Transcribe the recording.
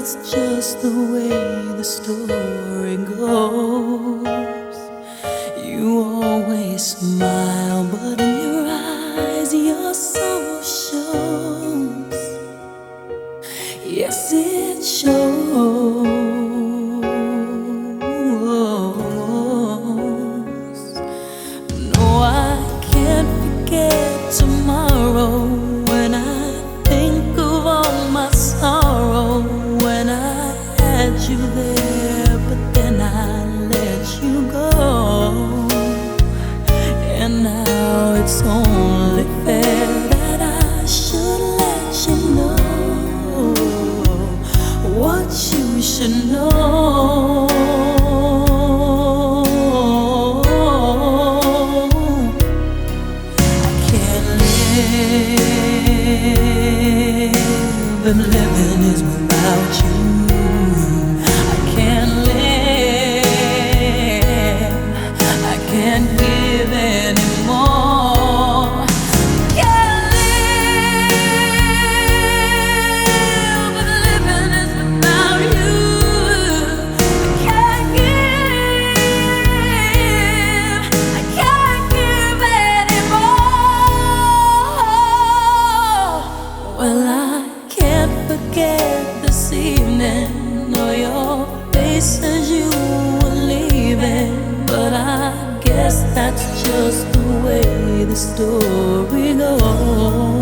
that's just the way the story had you there, but then I let you go. And now it's only fair that I should let you know what you should know. I can't live if living is without you. Way the story goes.